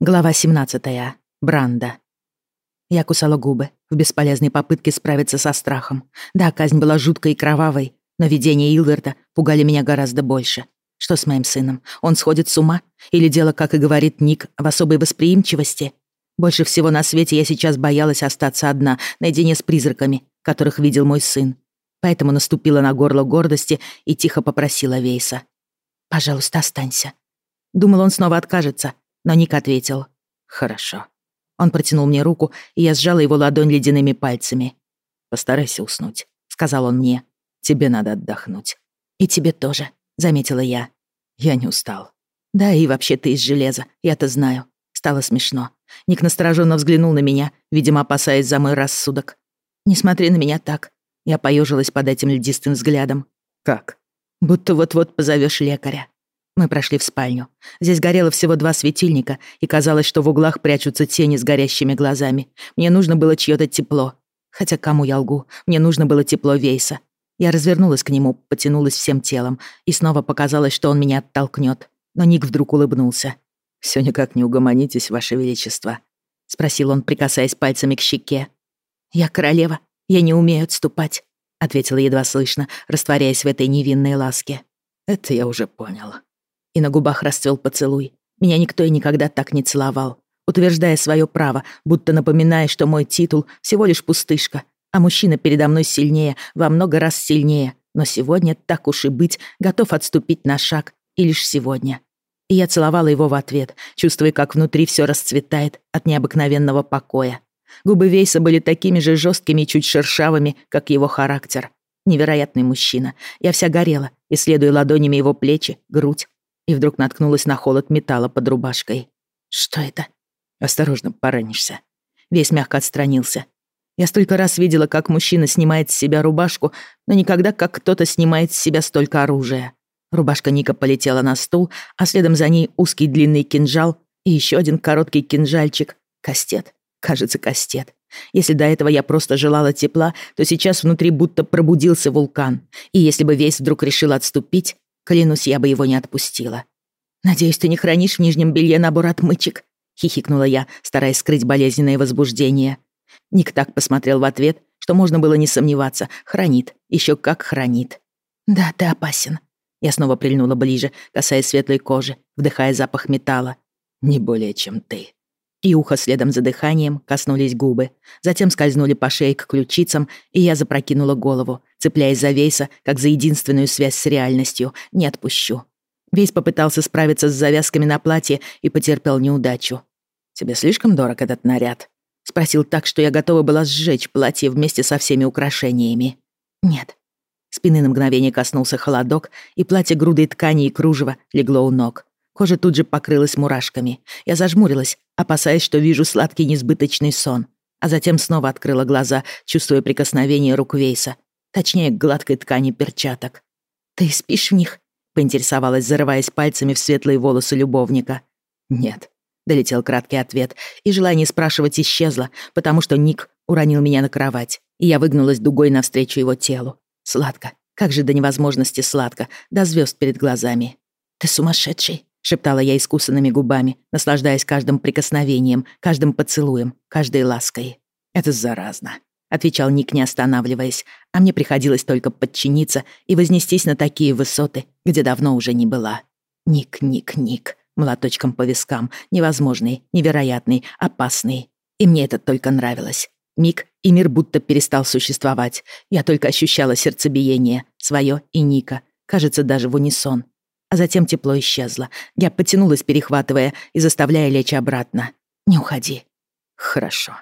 Глава 17. Бранда. Я кусала губы в бесполезной попытке справиться со страхом. Да, казнь была жуткой и кровавой, но видения Илверта пугали меня гораздо больше. Что с моим сыном? Он сходит с ума? Или дело, как и говорит Ник, в особой восприимчивости? Больше всего на свете я сейчас боялась остаться одна, наедине с призраками, которых видел мой сын. Поэтому наступила на горло гордости и тихо попросила Вейса. «Пожалуйста, останься». Думал, он снова откажется, но Ник ответил «Хорошо». Он протянул мне руку, и я сжала его ладонь ледяными пальцами. «Постарайся уснуть», — сказал он мне. «Тебе надо отдохнуть». «И тебе тоже», — заметила я. Я не устал. «Да, и вообще ты из железа, я-то знаю». Стало смешно. Ник настороженно взглянул на меня, видимо, опасаясь за мой рассудок. «Не смотри на меня так». Я поежилась под этим льдистым взглядом. «Как?» «Будто вот-вот позовешь лекаря». Мы прошли в спальню. Здесь горело всего два светильника, и казалось, что в углах прячутся тени с горящими глазами. Мне нужно было чьё-то тепло. Хотя кому я лгу? Мне нужно было тепло Вейса. Я развернулась к нему, потянулась всем телом, и снова показалось, что он меня оттолкнет. Но Ник вдруг улыбнулся. «Всё никак не угомонитесь, Ваше Величество», — спросил он, прикасаясь пальцами к щеке. «Я королева, я не умею отступать», — ответила едва слышно, растворяясь в этой невинной ласке. «Это я уже понял», и на губах расцвел поцелуй. Меня никто и никогда так не целовал, утверждая свое право, будто напоминая, что мой титул всего лишь пустышка, а мужчина передо мной сильнее, во много раз сильнее, но сегодня, так уж и быть, готов отступить на шаг, и лишь сегодня. И я целовала его в ответ, чувствуя, как внутри все расцветает от необыкновенного покоя. Губы Вейса были такими же жесткими и чуть шершавыми, как его характер. Невероятный мужчина. Я вся горела, исследуя ладонями его плечи, грудь, и вдруг наткнулась на холод металла под рубашкой. «Что это?» «Осторожно, поранишься». Весь мягко отстранился. Я столько раз видела, как мужчина снимает с себя рубашку, но никогда, как кто-то снимает с себя столько оружия. Рубашка Ника полетела на стул, а следом за ней узкий длинный кинжал и еще один короткий кинжальчик. Кастет. Кажется, кастет. Если до этого я просто желала тепла, то сейчас внутри будто пробудился вулкан. И если бы весь вдруг решил отступить, Клянусь, я бы его не отпустила. «Надеюсь, ты не хранишь в нижнем белье набор отмычек?» — хихикнула я, стараясь скрыть болезненное возбуждение. Ник так посмотрел в ответ, что можно было не сомневаться. Хранит. еще как хранит. «Да, ты опасен». Я снова прильнула ближе, касаясь светлой кожи, вдыхая запах металла. «Не более, чем ты». И ухо следом за дыханием коснулись губы. Затем скользнули по шее к ключицам, и я запрокинула голову, цепляясь за Вейса, как за единственную связь с реальностью. Не отпущу. Вейс попытался справиться с завязками на платье и потерпел неудачу. «Тебе слишком дорог этот наряд?» Спросил так, что я готова была сжечь платье вместе со всеми украшениями. «Нет». Спины на мгновение коснулся холодок, и платье грудой ткани и кружева легло у ног. Кожа тут же покрылась мурашками. Я зажмурилась, опасаясь, что вижу сладкий несбыточный сон. А затем снова открыла глаза, чувствуя прикосновение рук Вейса. Точнее, к гладкой ткани перчаток. «Ты спишь в них?» — поинтересовалась, зарываясь пальцами в светлые волосы любовника. «Нет», — долетел краткий ответ, и желание спрашивать исчезло, потому что Ник уронил меня на кровать, и я выгнулась дугой навстречу его телу. Сладко. Как же до невозможности сладко, до звезд перед глазами. «Ты сумасшедший», шептала я искусанными губами, наслаждаясь каждым прикосновением, каждым поцелуем, каждой лаской. «Это заразно», — отвечал Ник, не останавливаясь, а мне приходилось только подчиниться и вознестись на такие высоты, где давно уже не была. «Ник, Ник, Ник», молоточком по вискам, невозможный, невероятный, опасный. И мне это только нравилось. Миг, и мир будто перестал существовать. Я только ощущала сердцебиение, свое и Ника, кажется, даже в унисон а затем тепло исчезло. Я потянулась, перехватывая и заставляя лечь обратно. «Не уходи». «Хорошо».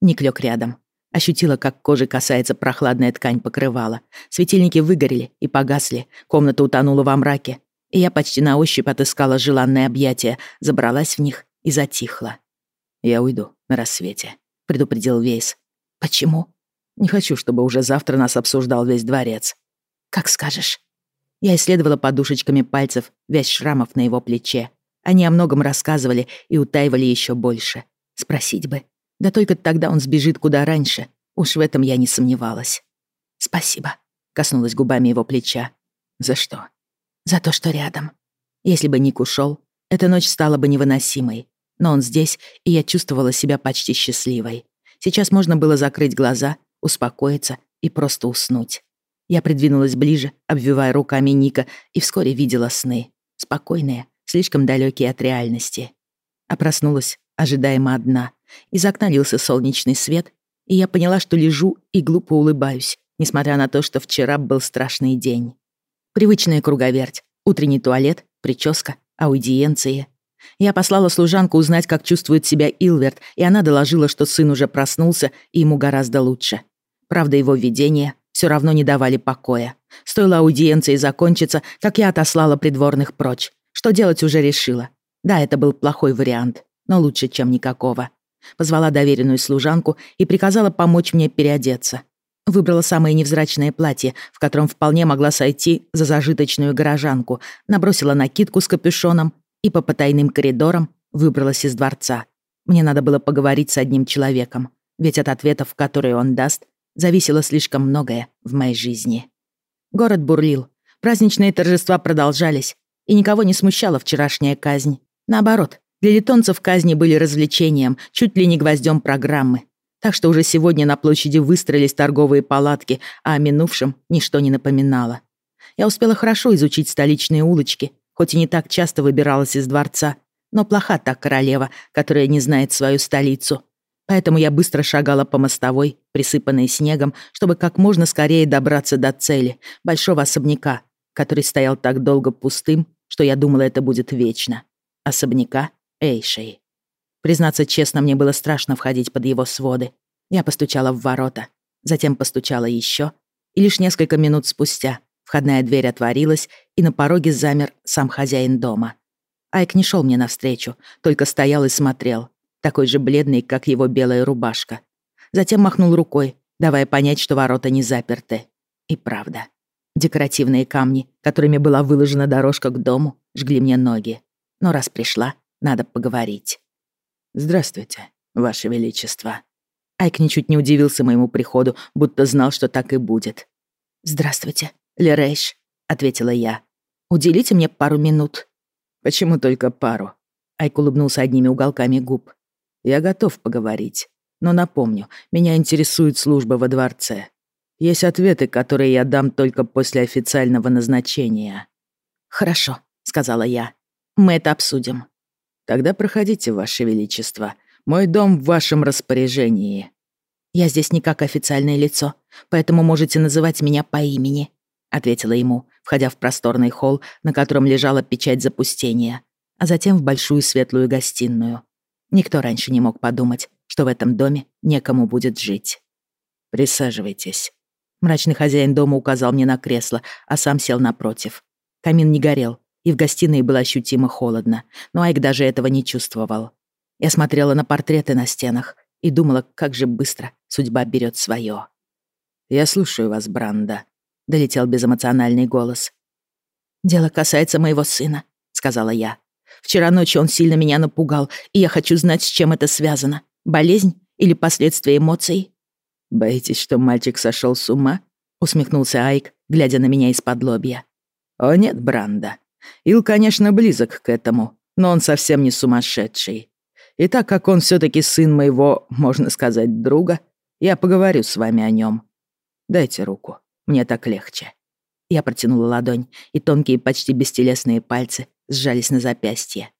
Ник лёг рядом. Ощутила, как кожи касается прохладная ткань покрывала. Светильники выгорели и погасли, комната утонула во мраке, и я почти на ощупь отыскала желанное объятие, забралась в них и затихла. «Я уйду на рассвете», — предупредил Вейс. «Почему?» «Не хочу, чтобы уже завтра нас обсуждал весь дворец». «Как скажешь». Я исследовала подушечками пальцев вязь шрамов на его плече. Они о многом рассказывали и утаивали еще больше. Спросить бы. Да только тогда он сбежит куда раньше. Уж в этом я не сомневалась. «Спасибо», — коснулась губами его плеча. «За что?» «За то, что рядом. Если бы Ник ушел, эта ночь стала бы невыносимой. Но он здесь, и я чувствовала себя почти счастливой. Сейчас можно было закрыть глаза, успокоиться и просто уснуть. Я придвинулась ближе, обвивая руками Ника, и вскоре видела сны. Спокойные, слишком далекие от реальности. А проснулась, ожидаемо одна. Из окна лился солнечный свет, и я поняла, что лежу и глупо улыбаюсь, несмотря на то, что вчера был страшный день. Привычная круговерть, утренний туалет, прическа, аудиенции. Я послала служанку узнать, как чувствует себя Илверт, и она доложила, что сын уже проснулся, и ему гораздо лучше. Правда, его видения все равно не давали покоя. Стоило аудиенции закончиться, как я отослала придворных прочь. Что делать уже решила. Да, это был плохой вариант, но лучше, чем никакого. Позвала доверенную служанку и приказала помочь мне переодеться. Выбрала самое невзрачное платье, в котором вполне могла сойти за зажиточную горожанку, набросила накидку с капюшоном и по потайным коридорам выбралась из дворца. Мне надо было поговорить с одним человеком, ведь от ответов, которые он даст, зависело слишком многое в моей жизни. Город бурлил, праздничные торжества продолжались, и никого не смущала вчерашняя казнь. Наоборот, для литонцев казни были развлечением, чуть ли не гвоздем программы. Так что уже сегодня на площади выстроились торговые палатки, а о минувшем ничто не напоминало. Я успела хорошо изучить столичные улочки, хоть и не так часто выбиралась из дворца, но плоха та королева, которая не знает свою столицу. Поэтому я быстро шагала по мостовой, присыпанной снегом, чтобы как можно скорее добраться до цели, большого особняка, который стоял так долго пустым, что я думала, это будет вечно. Особняка Эйшей. Признаться честно, мне было страшно входить под его своды. Я постучала в ворота, затем постучала еще, и лишь несколько минут спустя входная дверь отворилась, и на пороге замер сам хозяин дома. Айк не шел мне навстречу, только стоял и смотрел, такой же бледный, как его белая рубашка. Затем махнул рукой, давая понять, что ворота не заперты. И правда. Декоративные камни, которыми была выложена дорожка к дому, жгли мне ноги. Но раз пришла, надо поговорить. «Здравствуйте, Ваше Величество». Айк ничуть не удивился моему приходу, будто знал, что так и будет. «Здравствуйте, Лерейш», — ответила я. «Уделите мне пару минут». «Почему только пару?» Айк улыбнулся одними уголками губ. «Я готов поговорить, но напомню, меня интересует служба во дворце. Есть ответы, которые я дам только после официального назначения». «Хорошо», — сказала я. «Мы это обсудим». Тогда проходите, Ваше Величество. Мой дом в вашем распоряжении. Я здесь не как официальное лицо, поэтому можете называть меня по имени, ответила ему, входя в просторный холл, на котором лежала печать запустения, а затем в большую светлую гостиную. Никто раньше не мог подумать, что в этом доме некому будет жить. Присаживайтесь. Мрачный хозяин дома указал мне на кресло, а сам сел напротив. Камин не горел, и в гостиной было ощутимо холодно, но Айк даже этого не чувствовал. Я смотрела на портреты на стенах и думала, как же быстро судьба берет свое. «Я слушаю вас, Бранда», — долетел безэмоциональный голос. «Дело касается моего сына», — сказала я. «Вчера ночью он сильно меня напугал, и я хочу знать, с чем это связано. Болезнь или последствия эмоций?» «Боитесь, что мальчик сошел с ума?» — усмехнулся Айк, глядя на меня из-под лобья. «О нет, Бранда, Ил, конечно, близок к этому, но он совсем не сумасшедший. И так как он все таки сын моего, можно сказать, друга, я поговорю с вами о нем. Дайте руку, мне так легче». Я протянула ладонь, и тонкие, почти бестелесные пальцы сжались на запястье.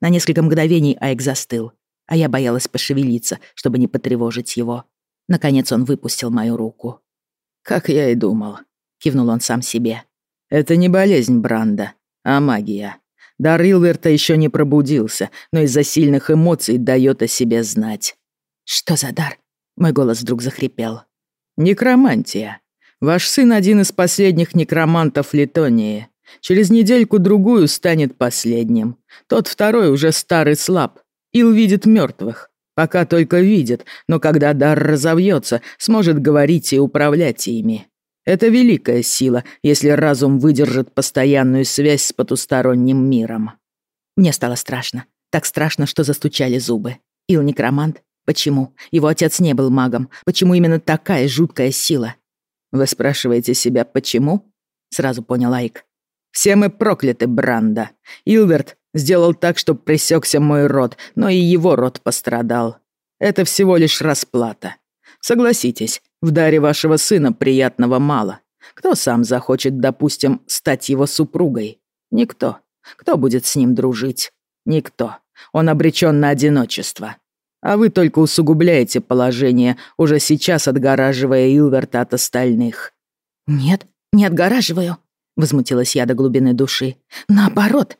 На несколько мгновений Айк застыл, а я боялась пошевелиться, чтобы не потревожить его. Наконец он выпустил мою руку. «Как я и думал», — кивнул он сам себе. «Это не болезнь Бранда, а магия. Дар Илверта еще не пробудился, но из-за сильных эмоций дает о себе знать. «Что за дар?» Мой голос вдруг захрипел. «Некромантия. Ваш сын один из последних некромантов Литонии. Через недельку-другую станет последним. Тот второй уже старый слаб. Ил видит мертвых. Пока только видит, но когда дар разовьется, сможет говорить и управлять ими. Это великая сила, если разум выдержит постоянную связь с потусторонним миром. Мне стало страшно. Так страшно, что застучали зубы. Ил некромант? Почему? Его отец не был магом. Почему именно такая жуткая сила? Вы спрашиваете себя, почему? Сразу понял Айк. Все мы прокляты, Бранда. Илверт Сделал так, чтобы пресекся мой род, но и его род пострадал. Это всего лишь расплата. Согласитесь, в даре вашего сына приятного мало. Кто сам захочет, допустим, стать его супругой? Никто. Кто будет с ним дружить? Никто. Он обречен на одиночество. А вы только усугубляете положение, уже сейчас отгораживая Илверта от остальных. «Нет, не отгораживаю», — возмутилась я до глубины души. «Наоборот».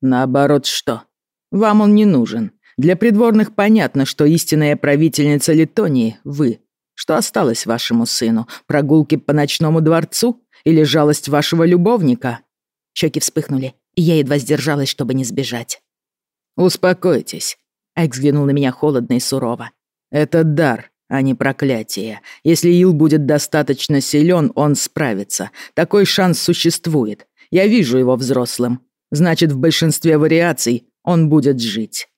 «Наоборот что? Вам он не нужен. Для придворных понятно, что истинная правительница Литонии — вы. Что осталось вашему сыну? Прогулки по ночному дворцу? Или жалость вашего любовника?» Щеки вспыхнули, и я едва сдержалась, чтобы не сбежать. «Успокойтесь», — Айк взглянул на меня холодно и сурово. «Это дар, а не проклятие. Если Ил будет достаточно силен, он справится. Такой шанс существует. Я вижу его взрослым. Значит, в большинстве вариаций он будет жить.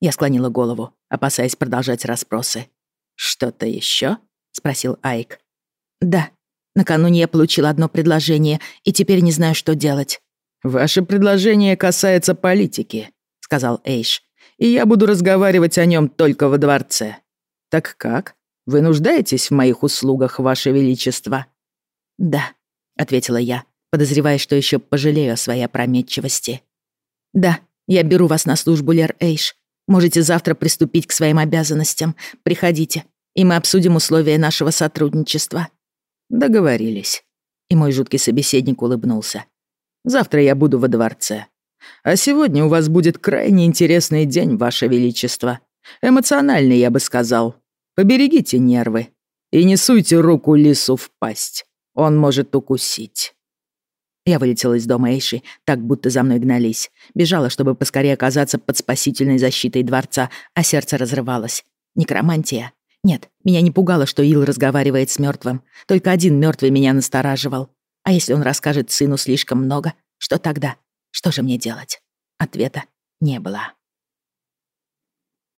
Я склонила голову, опасаясь продолжать расспросы. «Что-то еще? Спросил Айк. «Да. Накануне я получила одно предложение, и теперь не знаю, что делать». «Ваше предложение касается политики», — сказал Эйш. «И я буду разговаривать о нем только во дворце. Так как? Вы нуждаетесь в моих услугах, Ваше Величество?» «Да», — ответила я, подозревая, что еще пожалею о своей опрометчивости. «Да, я беру вас на службу, Лер Эйш. Можете завтра приступить к своим обязанностям. Приходите, и мы обсудим условия нашего сотрудничества». «Договорились». И мой жуткий собеседник улыбнулся. «Завтра я буду во дворце. А сегодня у вас будет крайне интересный день, Ваше Величество. Эмоциональный, я бы сказал. Поберегите нервы. И не суйте руку лису в пасть. Он может укусить». Я вылетела из дома Эйши, так будто за мной гнались. Бежала, чтобы поскорее оказаться под спасительной защитой дворца, а сердце разрывалось. Некромантия? Нет, меня не пугало, что Ил разговаривает с мертвым. Только один мертвый меня настораживал. А если он расскажет сыну слишком много, что тогда? Что же мне делать? Ответа не было.